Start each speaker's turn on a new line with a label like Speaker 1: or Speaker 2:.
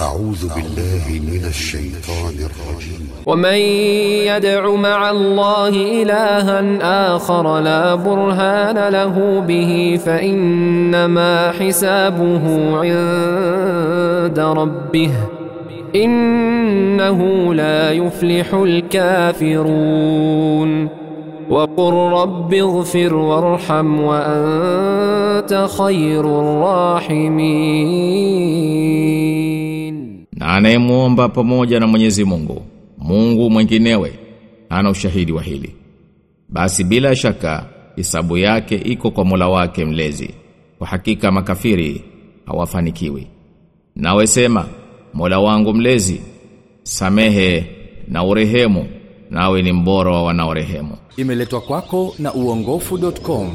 Speaker 1: أعوذ بالله من الشيطان الرجيم.
Speaker 2: ومن يدع مع الله إلها آخر لا برهان له به فإنما حسابه عند ربه. إنه لا يفلح الكافرون. وقل رب اغفر وارحم وأنت خير الراحمين.
Speaker 3: Anayemuomba pamoja na Mwenyezi Mungu Mungu mwinginewe ana ushahidi wa hili. Basi bila shaka hisabu yake iko kwa Mola wake mlezi. Kwa hakika makafiri hawafanikiwi. Nawe sema Mola wangu mlezi samehe na urehemu nawe ni mbora wa wanaorehemu.
Speaker 4: Imeletwa kwako na uongofu.com